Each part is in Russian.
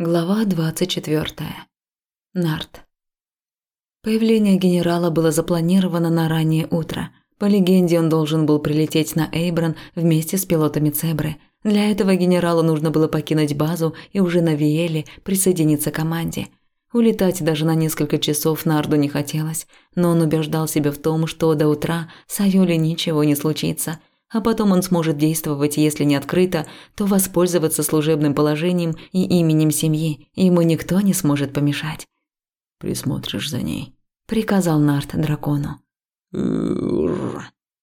Глава 24. Нарт. Появление генерала было запланировано на раннее утро. По легенде, он должен был прилететь на Эйбран вместе с пилотами Цебры. Для этого генералу нужно было покинуть базу и уже на Виеле присоединиться к команде. Улетать даже на несколько часов Нарду не хотелось, но он убеждал себя в том, что до утра с Айоли ничего не случится – а потом он сможет действовать, если не открыто, то воспользоваться служебным положением и именем семьи, ему никто не сможет помешать. «Присмотришь за ней», – приказал Нарт дракону.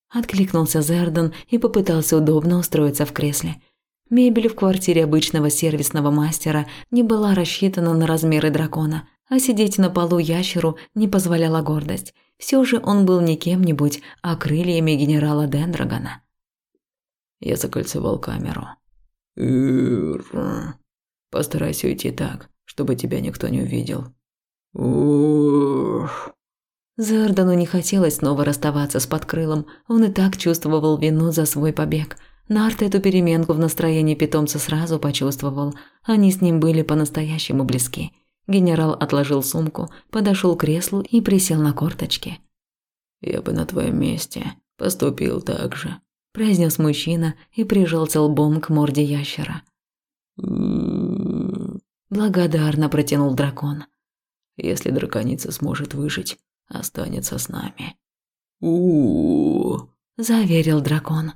Откликнулся Зердон и попытался удобно устроиться в кресле. Мебель в квартире обычного сервисного мастера не была рассчитана на размеры дракона, а сидеть на полу ящеру не позволяла гордость. Все же он был не кем-нибудь, а крыльями генерала Дендрагона. Я закольцевал камеру. Постарайся уйти так, чтобы тебя никто не увидел. Зердану не хотелось снова расставаться с подкрылом. Он и так чувствовал вину за свой побег. Нарт эту переменку в настроении питомца сразу почувствовал. Они с ним были по-настоящему близки. Генерал отложил сумку, подошел к креслу и присел на корточки. «Я бы на твоем месте поступил так же», произнес мужчина и прижался лбом к морде ящера. Благодарно протянул дракон. Если драконица сможет выжить, останется с нами. у заверил дракон.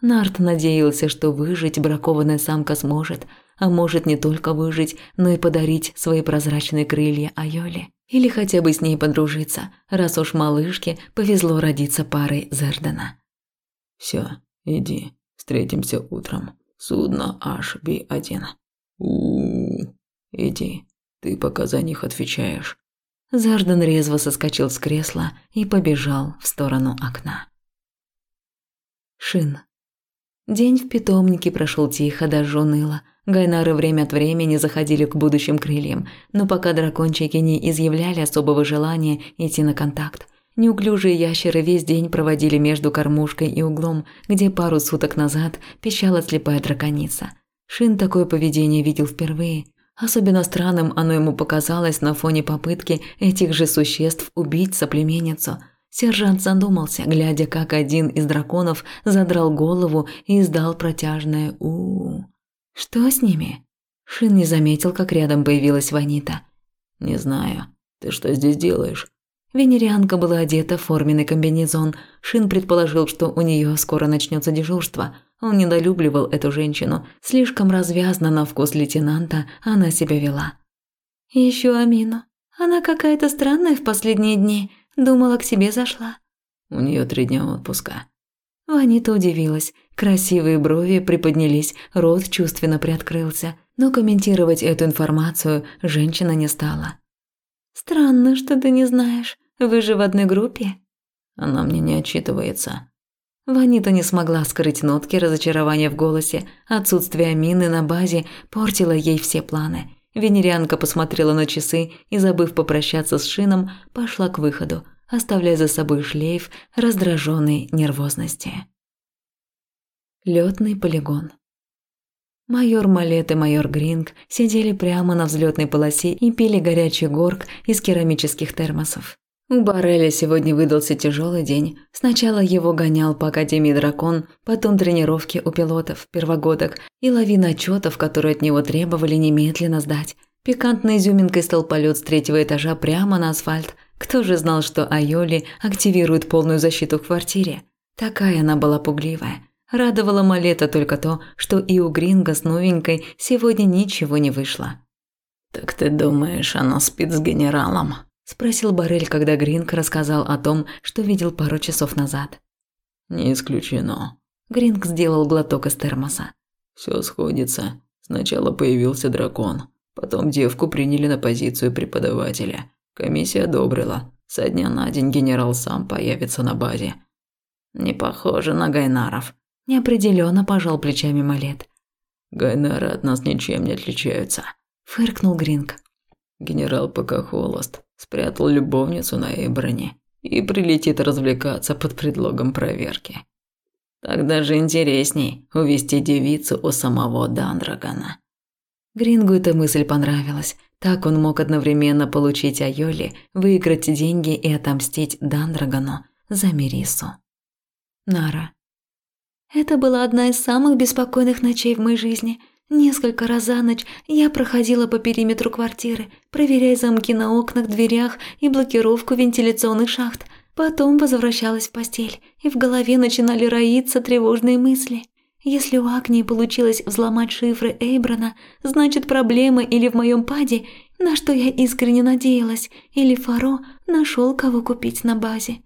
Нарт надеялся, что выжить бракованная самка сможет, а может не только выжить, но и подарить свои прозрачные крылья Айоле. Или хотя бы с ней подружиться, раз уж малышке повезло родиться парой Зердена. Все, иди, встретимся утром. Судно HB1. у Иди, ты пока за них отвечаешь. Зардан резво соскочил с кресла и побежал в сторону окна. Шин. День в питомнике прошел тихо, даже уныло. Гайнары время от времени заходили к будущим крыльям, но пока дракончики не изъявляли особого желания идти на контакт. Неуклюжие ящеры весь день проводили между кормушкой и углом, где пару суток назад пищала слепая драконица. Шин такое поведение видел впервые. Особенно странным оно ему показалось на фоне попытки этих же существ убить соплеменницу. Сержант задумался, глядя, как один из драконов задрал голову и издал протяжное у, -у, -у. Что с ними? Шин не заметил, как рядом появилась Ванита. «Не знаю. Ты что здесь делаешь?» Венерианка была одета в форменный комбинезон. Шин предположил, что у нее скоро начнется дежурство. Он недолюбливал эту женщину. Слишком развязно на вкус лейтенанта она себя вела. Еще Амину. Она какая-то странная в последние дни. Думала, к себе зашла. У нее три дня отпуска. Ванита удивилась. Красивые брови приподнялись, рот чувственно приоткрылся. Но комментировать эту информацию женщина не стала. «Странно, что ты не знаешь. Вы же в одной группе?» Она мне не отчитывается. Ванита не смогла скрыть нотки разочарования в голосе. Отсутствие Амины на базе портило ей все планы. Венерианка посмотрела на часы и, забыв попрощаться с Шином, пошла к выходу, оставляя за собой шлейф раздраженной нервозности. Лётный полигон. Майор Малет и майор Гринг сидели прямо на взлетной полосе и пили горячий горк из керамических термосов. У Барреля сегодня выдался тяжелый день. Сначала его гонял по Академии Дракон, потом тренировки у пилотов, первогодок и лавина отчетов, которые от него требовали немедленно сдать. Пикантной изюминкой стал полет с третьего этажа прямо на асфальт. Кто же знал, что Айоли активирует полную защиту в квартире? Такая она была пугливая. Радовало Малета только то, что и у Гринга с новенькой сегодня ничего не вышло. «Так ты думаешь, она спит с генералом?» Спросил Барель, когда Гринг рассказал о том, что видел пару часов назад. Не исключено. Гринг сделал глоток из термоса. Все сходится. Сначала появился дракон, потом девку приняли на позицию преподавателя. Комиссия одобрила. Со дня на день генерал сам появится на базе. Не похоже на Гайнаров. Неопределенно пожал плечами Малет. Гайнары от нас ничем не отличаются. Фыркнул Гринг. Генерал пока холост, спрятал любовницу на Эйброне и прилетит развлекаться под предлогом проверки. Так даже интересней увести девицу у самого Дандрагона. Грингу эта мысль понравилась. Так он мог одновременно получить Айоли, выиграть деньги и отомстить Дандрагону за Мерису. Нара. Это была одна из самых беспокойных ночей в моей жизни. Несколько раз за ночь я проходила по периметру квартиры, проверяя замки на окнах, дверях и блокировку вентиляционных шахт. Потом возвращалась в постель, и в голове начинали роиться тревожные мысли. Если у Агнии получилось взломать шифры Эйбрана, значит проблема или в моем паде, на что я искренне надеялась, или Фаро нашел кого купить на базе.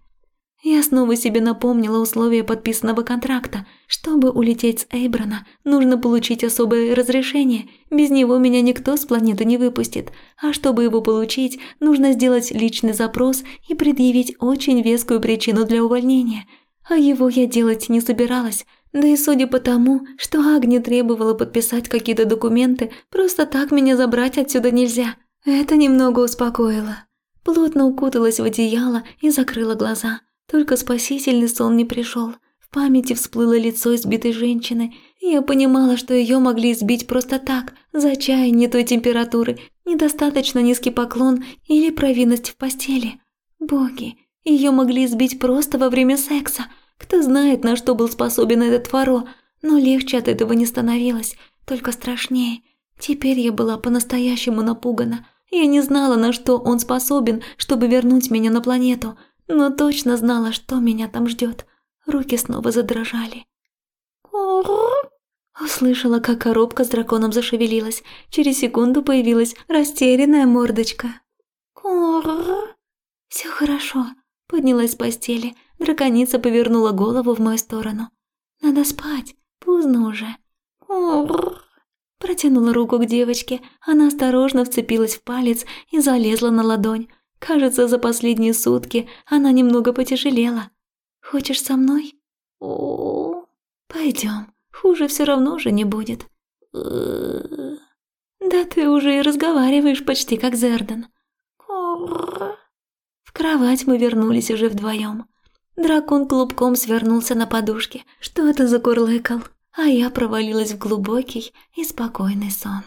Я снова себе напомнила условия подписанного контракта. Чтобы улететь с Эйбрана, нужно получить особое разрешение. Без него меня никто с планеты не выпустит. А чтобы его получить, нужно сделать личный запрос и предъявить очень вескую причину для увольнения. А его я делать не собиралась. Да и судя по тому, что Агни требовала подписать какие-то документы, просто так меня забрать отсюда нельзя. Это немного успокоило. Плотно укуталась в одеяло и закрыла глаза. Только спасительный сон не пришел. В памяти всплыло лицо избитой женщины, я понимала, что ее могли избить просто так, за чай не той температуры, недостаточно низкий поклон или провинность в постели. Боги, ее могли избить просто во время секса. Кто знает, на что был способен этот Фаро, но легче от этого не становилось, только страшнее. Теперь я была по-настоящему напугана. Я не знала, на что он способен, чтобы вернуть меня на планету – но точно знала, что меня там ждет. Руки снова задрожали. Услышала, как коробка с драконом зашевелилась. Через секунду появилась растерянная мордочка. Все хорошо. Поднялась с постели. Драконица повернула голову в мою сторону. Надо спать. Поздно уже. Протянула руку к девочке. Она осторожно вцепилась в палец и залезла на ладонь. Кажется, за последние сутки она немного потяжелела. Хочешь со мной? О, пойдем. Хуже все равно же не будет. Да ты уже и разговариваешь почти как Зердан. В кровать мы вернулись уже вдвоем. Дракон клубком свернулся на подушке, что-то закурлыкал, а я провалилась в глубокий и спокойный сон.